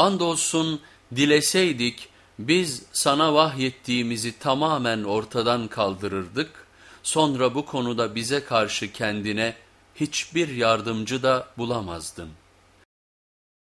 Andolsun dileseydik biz sana vahyettiğimizi tamamen ortadan kaldırırdık, sonra bu konuda bize karşı kendine hiçbir yardımcı da bulamazdın.''